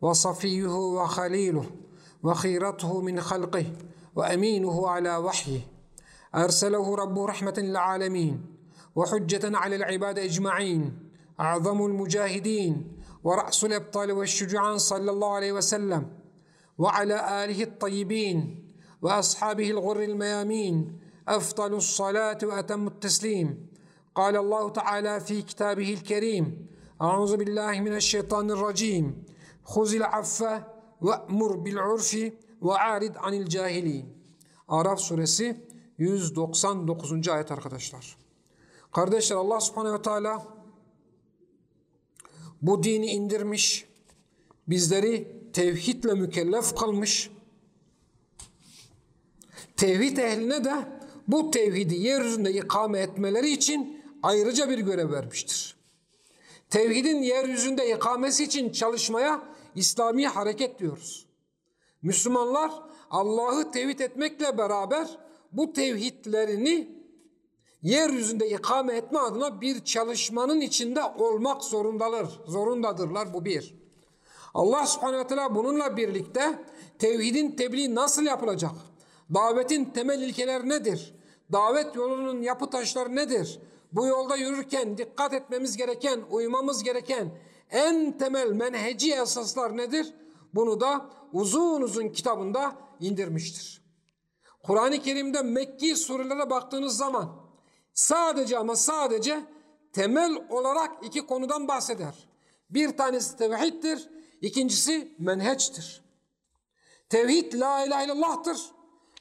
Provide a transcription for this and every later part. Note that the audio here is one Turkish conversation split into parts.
وصفيه وخليله وخيرته من خلقه وأمينه على وحيه. أرسله رب رحمة للعالمين وحجة على العباد أجمعين أعظم المجاهدين ورأس الأبطال والشجعان صلى الله عليه وسلم وعلى آله الطيبين وأصحابه الغر الميامين. أفضل الصلاة وأتم التسليم. قال الله تعالى في كتابه الكريم أعوذ بالله من الشيطان الرجيم. Huzil affe ve mur bil urfi ve arid anil cahilin. Araf suresi 199. ayet arkadaşlar. Kardeşler Allah subhanehu ve teala bu dini indirmiş. Bizleri tevhidle mükellef kalmış. Tevhid ehline de bu tevhidi yeryüzünde ikame etmeleri için ayrıca bir görev vermiştir. Tevhidin yeryüzünde ikamesi için çalışmaya İslami hareket diyoruz. Müslümanlar Allah'ı tevhid etmekle beraber bu tevhidlerini yeryüzünde ikame etme adına bir çalışmanın içinde olmak zorundalar, zorundadırlar bu bir. Allah subhanehu teala bununla birlikte tevhidin tebliği nasıl yapılacak? Davetin temel ilkeleri nedir? Davet yolunun yapı taşları nedir? Bu yolda yürürken dikkat etmemiz gereken, uymamız gereken en temel menheci esaslar nedir? Bunu da uzun uzun kitabında indirmiştir. Kur'an-ı Kerim'de Mekki surelere baktığınız zaman sadece ama sadece temel olarak iki konudan bahseder. Bir tanesi tevhiddir, ikincisi menheçtir. Tevhid la ilahe illallah'tır.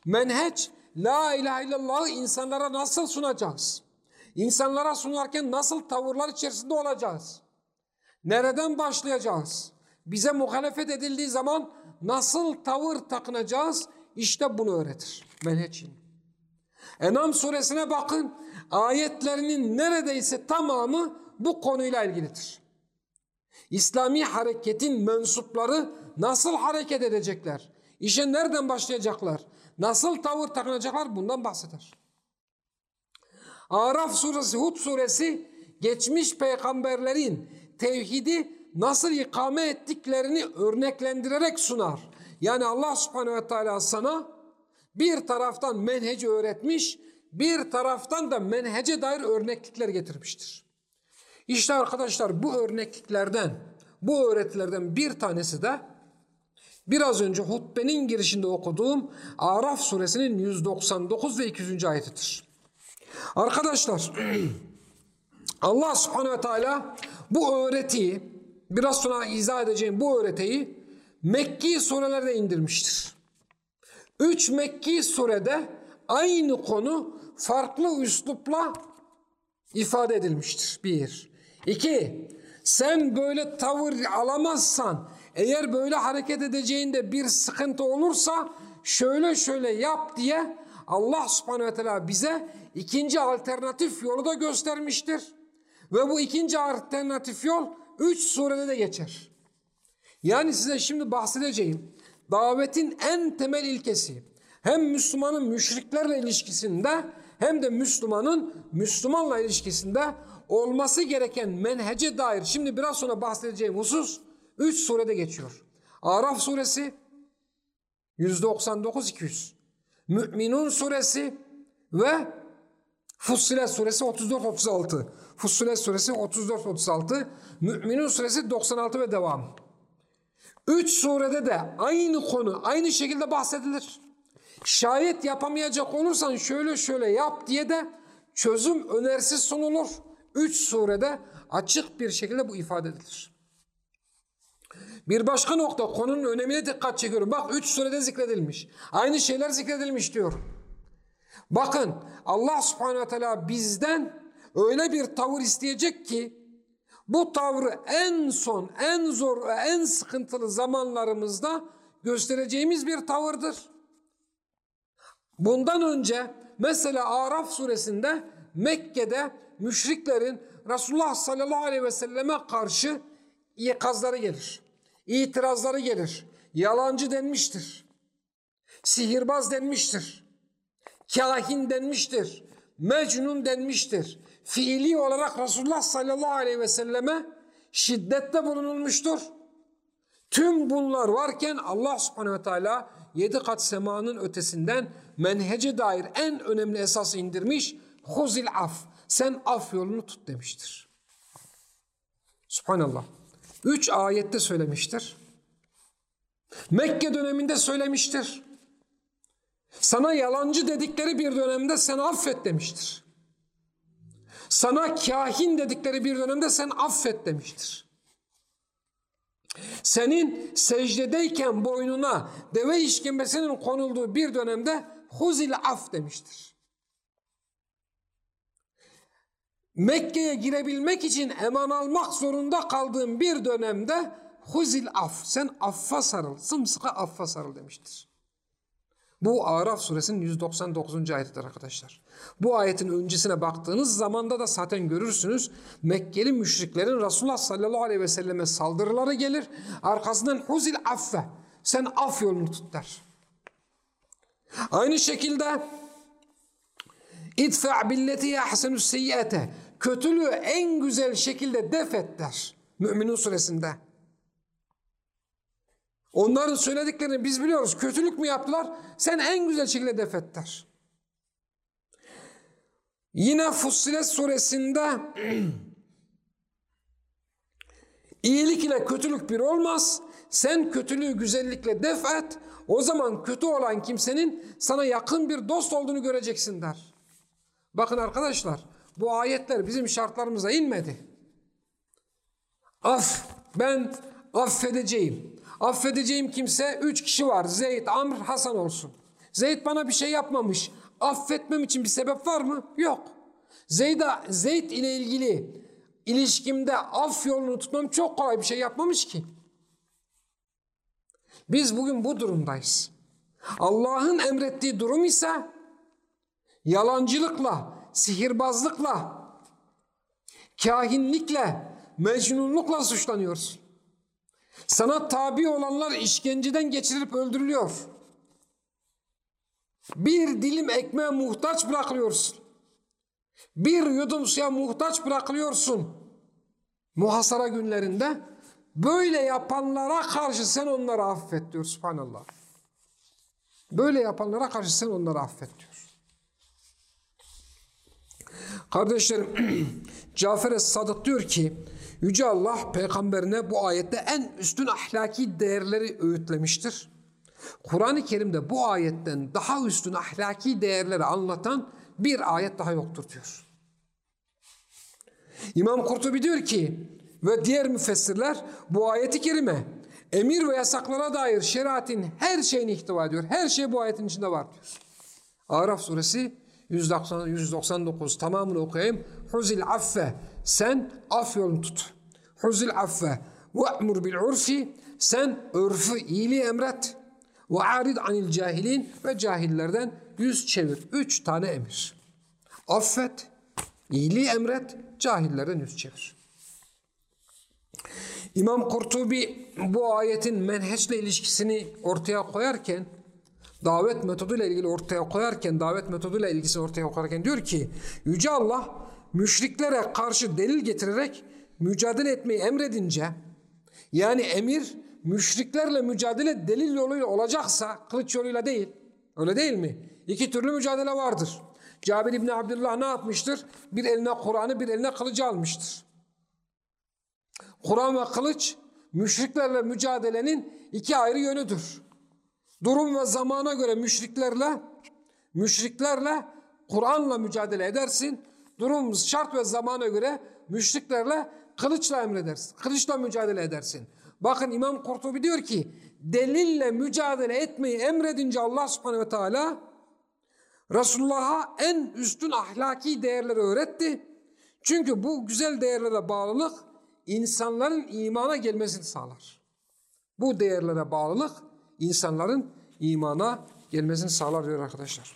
Menheç la ilahe illallah'ı insanlara nasıl sunacağız? İnsanlara sunarken nasıl tavırlar içerisinde olacağız? Nereden başlayacağız? Bize muhalefet edildiği zaman nasıl tavır takınacağız? İşte bunu öğretir menheçin. Enam suresine bakın ayetlerinin neredeyse tamamı bu konuyla ilgilidir. İslami hareketin mensupları nasıl hareket edecekler? İşe nereden başlayacaklar? Nasıl tavır takınacaklar? Bundan bahseder. Araf suresi, Hud suresi geçmiş peygamberlerin tevhidi nasıl ikame ettiklerini örneklendirerek sunar. Yani Allah subhanehu ve teala sana bir taraftan menheci öğretmiş, bir taraftan da menhece dair örneklikler getirmiştir. İşte arkadaşlar bu örnekliklerden, bu öğretilerden bir tanesi de biraz önce hutbenin girişinde okuduğum Araf suresinin 199 ve 200. ayetidir. Arkadaşlar Allah subhanehu teala bu öğretiyi biraz sonra izah edeceğim bu öğretiyi Mekki surelerde indirmiştir. Üç Mekki surede aynı konu farklı üslupla ifade edilmiştir. Bir. İki. Sen böyle tavır alamazsan eğer böyle hareket edeceğinde bir sıkıntı olursa şöyle şöyle yap diye Allah subhanehu ve teala bize ikinci alternatif yolu da göstermiştir. Ve bu ikinci alternatif yol üç surede de geçer. Yani size şimdi bahsedeceğim davetin en temel ilkesi hem Müslümanın müşriklerle ilişkisinde hem de Müslümanın Müslümanla ilişkisinde olması gereken menhece dair şimdi biraz sonra bahsedeceğim husus 3 surede geçiyor. Araf suresi 199-200 Mü'minun suresi ve Fussilet suresi 34-36 Fussilet suresi 34-36 Mü'minun suresi 96 ve devam. Üç surede de aynı konu aynı şekilde bahsedilir. Şayet yapamayacak olursan şöyle şöyle yap diye de çözüm önerisi sunulur. Üç surede açık bir şekilde bu ifade edilir. Bir başka nokta konunun önemine dikkat çekiyorum. Bak üç surede zikredilmiş. Aynı şeyler zikredilmiş diyor. Bakın Allah subhanehu teala bizden öyle bir tavır isteyecek ki bu tavrı en son, en zor ve en sıkıntılı zamanlarımızda göstereceğimiz bir tavırdır. Bundan önce mesela Araf suresinde Mekke'de müşriklerin Resulullah sallallahu aleyhi ve selleme karşı ikazları gelir. İtirazları gelir. Yalancı denmiştir. Sihirbaz denmiştir. Kahin denmiştir. Mecnun denmiştir. Fiili olarak Resulullah sallallahu aleyhi ve selleme şiddette bulunulmuştur. Tüm bunlar varken Allah subhanehu ve teala yedi kat semanın ötesinden menhece dair en önemli esası indirmiş. Huzil af. Sen af yolunu tut demiştir. Subhanallah. Üç ayette söylemiştir. Mekke döneminde söylemiştir. Sana yalancı dedikleri bir dönemde sen affet demiştir. Sana kahin dedikleri bir dönemde sen affet demiştir. Senin secdedeyken boynuna deve işkembesinin konulduğu bir dönemde huzil af demiştir. Mekke'ye girebilmek için eman almak zorunda kaldığın bir dönemde huzil af, sen affa sarıl, sımsıkı affa sarıl demiştir. Bu Araf suresinin 199. ayetidir arkadaşlar. Bu ayetin öncesine baktığınız zamanda da zaten görürsünüz. Mekkeli müşriklerin Resulullah sallallahu aleyhi ve selleme saldırıları gelir. Arkasından huzil affe. Sen af yolunu tut der. Aynı şekilde idfa billeti ahsenus seyyate. Kötülüğü en güzel şekilde def et der. Müminun suresinde. Onların söylediklerini biz biliyoruz. Kötülük mü yaptılar? Sen en güzel şekilde def et der. Yine Fussilet suresinde iyilik ile kötülük bir olmaz. Sen kötülüğü güzellikle def et. O zaman kötü olan kimsenin sana yakın bir dost olduğunu göreceksin der. Bakın arkadaşlar bu ayetler bizim şartlarımıza inmedi. Af ben affedeceğim. Affedeceğim kimse üç kişi var. Zeyd, Amr, Hasan olsun. Zeyd bana bir şey yapmamış. Affetmem için bir sebep var mı? Yok. Zeyd, Zeyd ile ilgili ilişkimde af yolunu tutmam çok kolay bir şey yapmamış ki. Biz bugün bu durumdayız. Allah'ın emrettiği durum ise yalancılıkla, sihirbazlıkla, kahinlikle, mecnunlukla suçlanıyorsun. Sana tabi olanlar işkenceden geçirilip öldürülüyor. Bir dilim ekmeğe muhtaç bırakılıyorsun. Bir yudum suya muhtaç bırakılıyorsun. Muhasara günlerinde böyle yapanlara karşı sen onları affet diyor subhanallah. Böyle yapanlara karşı sen onları affet diyor. Kardeşlerim Cafer Es-Sadık diyor ki Yüce Allah peygamberine bu ayette en üstün ahlaki değerleri öğütlemiştir. Kur'an-ı Kerim'de bu ayetten daha üstün ahlaki değerleri anlatan bir ayet daha yoktur diyor. İmam Kurtubi diyor ki ve diğer müfessirler bu ayeti kerime emir ve yasaklara dair şeriatin her şeyini ihtiva ediyor. Her şey bu ayetin içinde var diyor. Araf suresi 190, 199 tamamını okuyayım. Huzil affe sen af yolunu tut. Huzil affe ve'mur bil urfi sen örfü iyiliği emret. Ve arid anil cahilin ve cahillerden yüz çevir. Üç tane emir. Affet, iyiliği emret, cahillerden yüz çevir. İmam Kurtubi bu ayetin menheçle ilişkisini ortaya koyarken davet metoduyla ilgili ortaya koyarken davet metoduyla ilgisini ortaya koyarken diyor ki Yüce Allah müşriklere karşı delil getirerek mücadele etmeyi emredince yani emir müşriklerle mücadele delil yoluyla olacaksa kılıç yoluyla değil. Öyle değil mi? İki türlü mücadele vardır. Cabir İbni Abdullah ne yapmıştır? Bir eline Kur'an'ı bir eline kılıcı almıştır. Kur'an ve kılıç müşriklerle mücadelenin iki ayrı yönüdür. Durum ve zamana göre müşriklerle müşriklerle Kur'an'la mücadele edersin. Durum şart ve zamana göre müşriklerle kılıçla emredersin. Kılıçla mücadele edersin. Bakın İmam Kurtubi diyor ki delille mücadele etmeyi emredince Allah subhanehu ve teala Resulullah'a en üstün ahlaki değerleri öğretti. Çünkü bu güzel değerlere bağlılık insanların imana gelmesini sağlar. Bu değerlere bağlılık insanların imana gelmesini sağlar diyor arkadaşlar.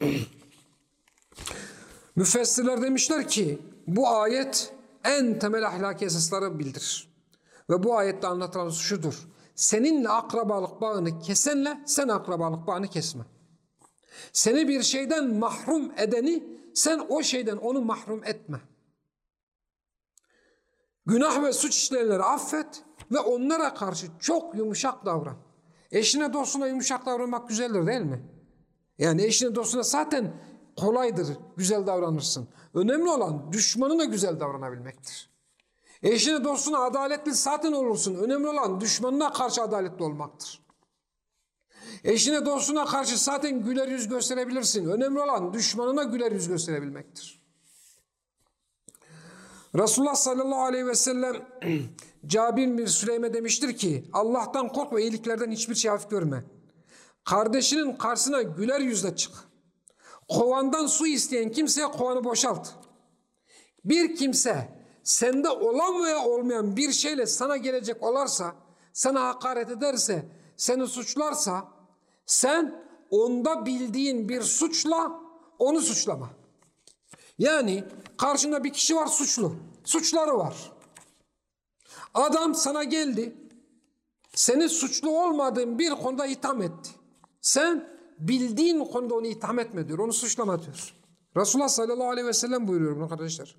Müfessirler demişler ki bu ayet en temel ahlaki esasları bildirir. Ve bu ayette anlatılan şudur. Seninle akrabalık bağını kesenle sen akrabalık bağını kesme. Seni bir şeyden mahrum edeni sen o şeyden onu mahrum etme. Günah ve suç işleyenleri affet ve onlara karşı çok yumuşak davran. Eşine dostuna yumuşak davranmak güzeldir değil mi? Yani eşine dostuna zaten kolaydır güzel davranırsın. Önemli olan düşmanına güzel davranabilmektir. Eşine dostuna adaletli zaten olursun. Önemli olan düşmanına karşı adaletli olmaktır. Eşine dostuna karşı zaten güler yüz gösterebilirsin. Önemli olan düşmanına güler yüz gösterebilmektir. Resulullah sallallahu aleyhi ve sellem Cabir bin Süleyme demiştir ki Allah'tan kork ve iyiliklerden hiçbir şey hafif görme. Kardeşinin karşısına güler yüzle çık. Kovandan su isteyen kimseye kovanı boşalt. Bir kimse sende olan veya olmayan bir şeyle sana gelecek olarsa, sana hakaret ederse, seni suçlarsa, sen onda bildiğin bir suçla onu suçlama. Yani karşında bir kişi var suçlu. Suçları var. Adam sana geldi. Seni suçlu olmadığın bir konuda itham etti. Sen bildiğin konuda onu itham etme diyor. Onu suçlama diyor. Resulullah sallallahu aleyhi ve sellem buyuruyor bunu arkadaşlar.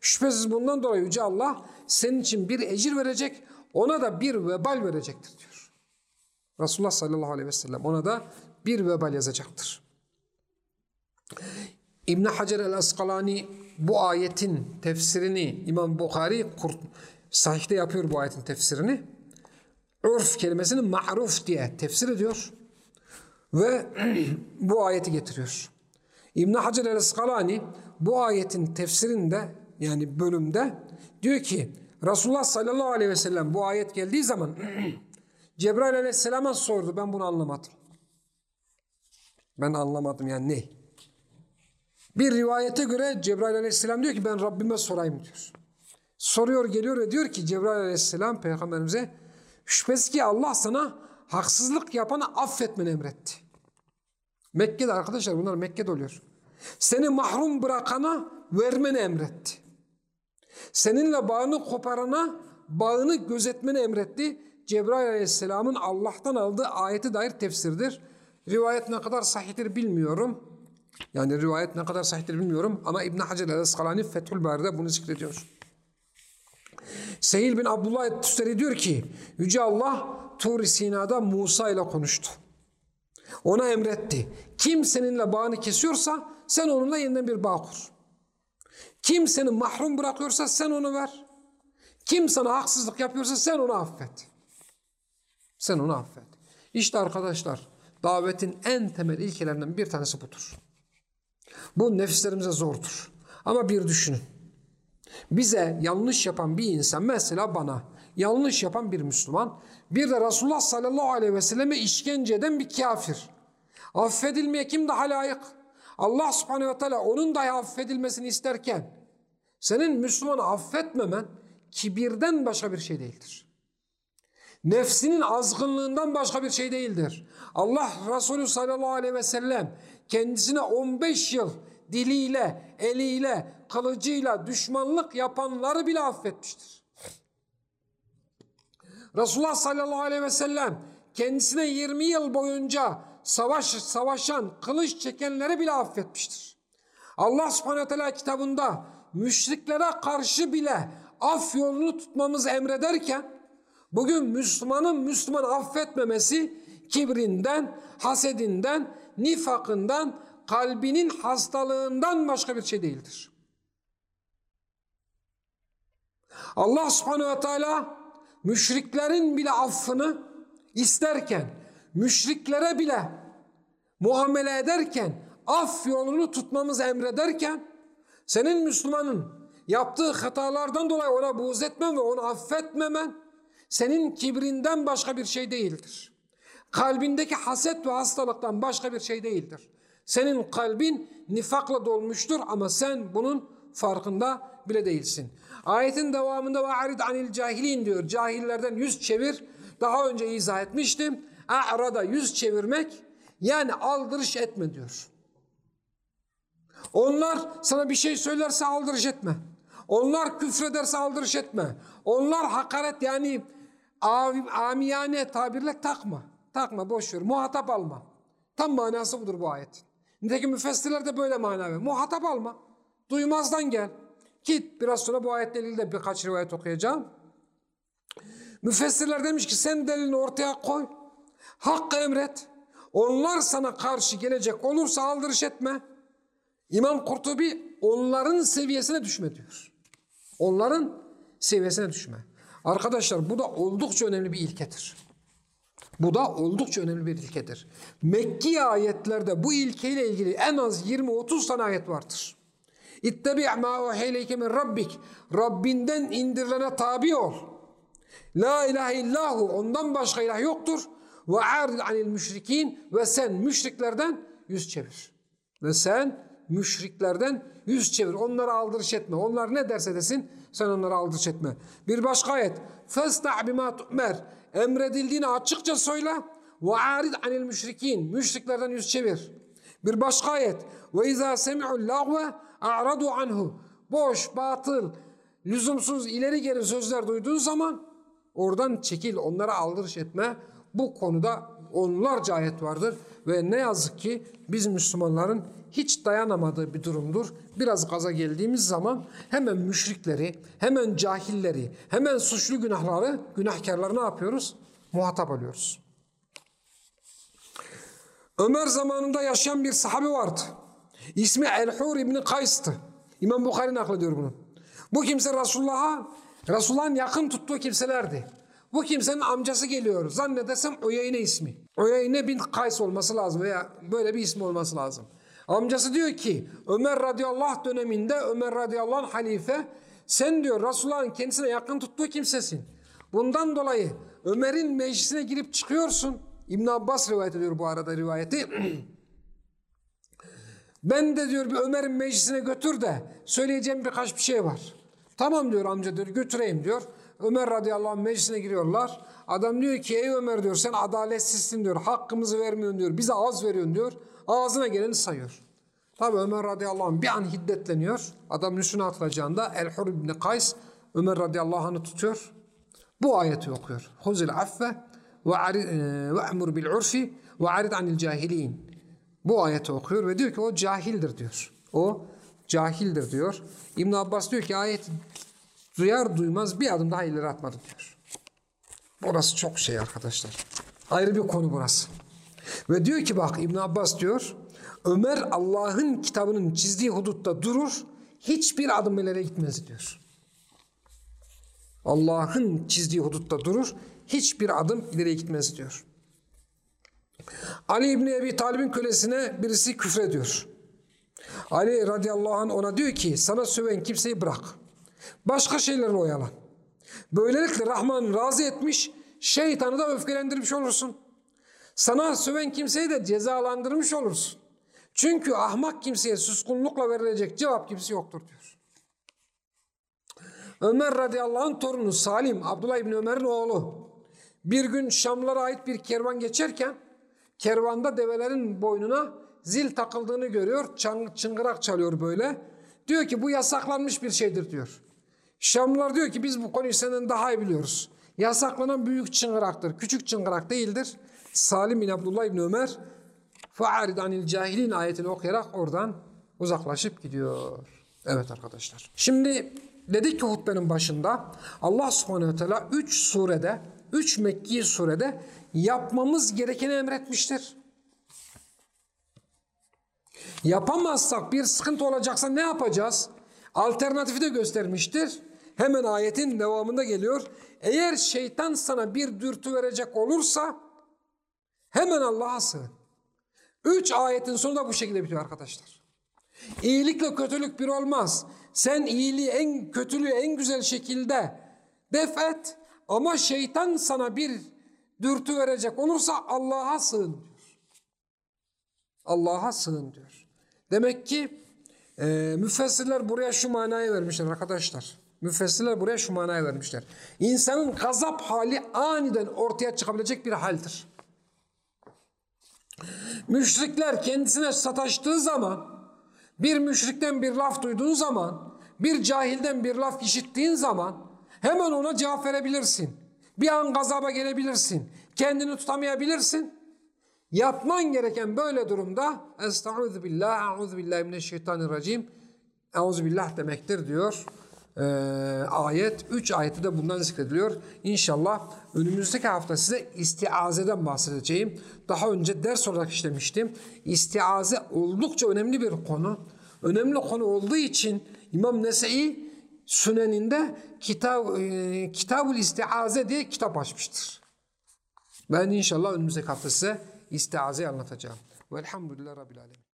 Şüphesiz bundan dolayı Yüce Allah senin için bir ecir verecek, ona da bir vebal verecektir diyor. Resulullah sallallahu aleyhi ve sellem ona da bir vebal yazacaktır. İbn Hacer el-Askalani bu ayetin tefsirini İmam Bukhari sahihte yapıyor bu ayetin tefsirini. Urf kelimesini ma'ruf diye tefsir ediyor ve bu ayeti getiriyor. İbn Hacer el-Askalani bu ayetin tefsirinde yani bölümde diyor ki Resulullah sallallahu aleyhi ve sellem bu ayet geldiği zaman Cebrail aleyhisselama sordu ben bunu anlamadım. Ben anlamadım yani ne? Bir rivayete göre Cebrail aleyhisselam diyor ki ben Rabbime sorayım diyor. Soruyor geliyor ve diyor ki Cebrail aleyhisselam peygamberimize şüphesiz ki Allah sana haksızlık yapanı affetmeni emretti. Mekke'de arkadaşlar bunlar Mekke'de oluyor. Seni mahrum bırakana vermeni emretti. Seninle bağını koparana bağını gözetmeni emretti. Cebrail aleyhisselamın Allah'tan aldığı ayeti dair tefsirdir. Rivayet ne kadar sahihtir bilmiyorum. Yani rivayet ne kadar sahihtir bilmiyorum ama İbn Hacer el-Askalani Fethül Bari'de bunu zikrediyor. Sehil bin Abdullah Tüsteri diyor ki Yüce Allah Tur Sina'da Musa ile konuştu. Ona emretti. Kim seninle bağını kesiyorsa sen onunla yeniden bir bağ kur. Kim seni mahrum bırakıyorsa sen onu ver. Kim sana haksızlık yapıyorsa sen onu affet. Sen onu affet. İşte arkadaşlar davetin en temel ilkelerinden bir tanesi budur. Bu nefislerimize zordur. Ama bir düşünün. Bize yanlış yapan bir insan mesela bana yanlış yapan bir Müslüman bir de Resulullah sallallahu aleyhi ve selleme işkence eden bir kafir. Affedilmeye kim daha layık? Allah subhanehu ve teala onun dahi affedilmesini isterken senin Müslümanı affetmemen kibirden başka bir şey değildir. Nefsinin azgınlığından başka bir şey değildir. Allah Resulü sallallahu aleyhi ve sellem kendisine 15 yıl diliyle, eliyle, kılıcıyla düşmanlık yapanları bile affetmiştir. Resulullah sallallahu aleyhi ve sellem kendisine 20 yıl boyunca savaş savaşan, kılıç çekenleri bile affetmiştir. Allah subhanahu teala kitabında müşriklere karşı bile af yolunu tutmamızı emrederken bugün Müslümanın Müslüman affetmemesi kibrinden, hasedinden, nifakından, kalbinin hastalığından başka bir şey değildir. Allah subhanehu ve teala müşriklerin bile affını isterken, müşriklere bile muamele ederken, af yolunu tutmamızı emrederken, senin Müslümanın yaptığı hatalardan dolayı ona buğz etmen ve onu affetmemen, senin kibrinden başka bir şey değildir. Kalbindeki haset ve hastalıktan başka bir şey değildir. Senin kalbin nifakla dolmuştur ama sen bunun farkında bile değilsin. Ayetin devamında ve arid anil cahilin diyor. Cahillerden yüz çevir Daha önce izah etmiştim. A'rada yüz çevirmek yani aldırış etme diyor. Onlar sana bir şey söylerse aldırış etme. Onlar küfrederse aldırış etme. Onlar hakaret yani amiyane tabirle takma. Takma boş ver. Muhatap alma. Tam manası budur bu ayet. Nitekim müfessirler de böyle mana veriyor. Muhatap alma. Duymazdan gel. Git biraz sonra bu ayetle ilgili de birkaç rivayet okuyacağım. Müfessirler demiş ki sen delilini ortaya koy. Hakkı emret. Onlar sana karşı gelecek olursa aldırış etme. İmam Kurtubi onların seviyesine düşme diyor. Onların seviyesine düşme. Arkadaşlar bu da oldukça önemli bir ilkedir. Bu da oldukça önemli bir ilkedir. Mekki ayetlerde bu ilkeyle ilgili en az 20-30 tane ayet vardır. İttebi' ma uheyleyke min rabbik. Rabbinden indirilene tabi ol. La ilahe illahu. Ondan başka ilah yoktur. Ve arid anil müşrikin. Ve sen müşriklerden yüz çevir. Ve sen müşriklerden yüz çevir. Onlara aldırış etme. Onlar ne derse desin sen onlara aldırış etme. Bir başka ayet. Festa' bima tu'mer. Emredildiğini açıkça söyle. Ve arid anil müşrikin. Müşriklerden yüz çevir. Bir başka ayet. Ve izâ semi'ul lagve a'radu anhu. Boş, batıl, lüzumsuz, ileri geri sözler duyduğun zaman oradan çekil, onlara aldırış etme. Bu konuda onlarca ayet vardır ve ne yazık ki biz Müslümanların hiç dayanamadığı bir durumdur. Biraz gaza geldiğimiz zaman hemen müşrikleri, hemen cahilleri, hemen suçlu günahları, günahkarları ne yapıyoruz? Muhatap alıyoruz. Ömer zamanında yaşayan bir sahabe vardı. İsmi El-Hur İbni Kays'tı. İmam Bukhari naklediyor bunu. Bu kimse Resulullah'a, Resulullah'ın yakın tuttuğu kimselerdi. Bu kimsenin amcası geliyor. Zannedersem Uyeyne ismi. Uyeyne bin Kays olması lazım veya böyle bir ismi olması lazım. Amcası diyor ki Ömer radıyallahu döneminde Ömer radıyallahu halife sen diyor Resulullah'ın kendisine yakın tuttuğu kimsesin. Bundan dolayı Ömer'in meclisine girip çıkıyorsun. İbn Abbas rivayet ediyor bu arada rivayeti. ben de diyor bir Ömer'in meclisine götür de söyleyeceğim birkaç bir şey var. Tamam diyor amca diyor götüreyim diyor. Ömer radıyallahu anh meclisine giriyorlar. Adam diyor ki ey Ömer diyor sen adaletsizsin diyor. Hakkımızı vermiyorsun diyor. Bize az veriyorsun diyor. Ağzına geleni sayıyor. Tabi Ömer radıyallahu anh bir an hiddetleniyor. Adam üstüne atılacağında El-Hur ibn Kays Ömer radıyallahu anh'ı tutuyor. Bu ayeti okuyor. Huzil affe ve emur bil urfi ve arid anil cahilin. Bu ayeti okuyor ve diyor ki o cahildir diyor. O cahildir diyor. İbn Abbas diyor ki ayet duyar duymaz bir adım daha ileri atmadı diyor. Burası çok şey arkadaşlar. Ayrı bir konu burası. Ve diyor ki bak İbn Abbas diyor Ömer Allah'ın kitabının çizdiği hudutta durur hiçbir adım ileri gitmez diyor. Allah'ın çizdiği hudutta durur hiçbir adım ileri gitmez diyor. Ali İbni Ebi Talib'in kölesine birisi küfrediyor. Ali radıyallahu anh ona diyor ki sana söven kimseyi bırak. Başka şeylerle oyalan. Böylelikle Rahman razı etmiş, şeytanı da öfkelendirmiş olursun. Sana söven kimseyi de cezalandırmış olursun. Çünkü ahmak kimseye suskunlukla verilecek cevap kimse yoktur diyor. Ömer radıyallahu anh torunu Salim, Abdullah İbni Ömer'in oğlu. Bir gün Şamlara ait bir kervan geçerken kervanda develerin boynuna zil takıldığını görüyor. Çıngırak çalıyor böyle. Diyor ki bu yasaklanmış bir şeydir diyor. Şamlılar diyor ki biz bu konuyu senden daha iyi biliyoruz. Yasaklanan büyük çıngıraktır. Küçük çıngırak değildir. Salim bin Abdullah bin Ömer فَعَرِدْ anil cahilin ayetini okuyarak oradan uzaklaşıp gidiyor. Evet arkadaşlar. Şimdi dedik ki hutbenin başında Allah subhanehu ve teala 3 surede, 3 Mekki surede yapmamız gerekeni emretmiştir. Yapamazsak bir sıkıntı olacaksa ne yapacağız? Alternatifi de göstermiştir. Hemen ayetin devamında geliyor. Eğer şeytan sana bir dürtü verecek olursa hemen Allah'a sığın. Üç ayetin sonu da bu şekilde bitiyor arkadaşlar. İyilikle kötülük bir olmaz. Sen iyiliği en kötülüğü en güzel şekilde def et ama şeytan sana bir dürtü verecek olursa Allah'a sığın diyor. Allah'a sığın diyor. Demek ki e, müfessirler buraya şu manayı vermişler arkadaşlar. Müfessirler buraya şu manaya vermişler. İnsanın gazap hali aniden ortaya çıkabilecek bir haldir. Müşrikler kendisine sataştığı zaman, bir müşrikten bir laf duyduğun zaman, bir cahilden bir laf işittiğin zaman hemen ona cevap verebilirsin. Bir an gazaba gelebilirsin. Kendini tutamayabilirsin. Yapman gereken böyle durumda Estaizu billah, auzu billahi mineşşeytanirracim. Euzu billah demektir diyor. Ee, ayet, üç ayeti de bundan zikrediliyor. İnşallah önümüzdeki hafta size istiazeden bahsedeceğim. Daha önce ders olarak işlemiştim. İstiaze oldukça önemli bir konu. Önemli konu olduğu için İmam Nese'i Süneninde Kitab, e, Kitabul İstiaze diye kitap açmıştır. Ben inşallah önümüzdeki hafta size istiazeyi anlatacağım. Velhamdülillah Rabbil Alemin.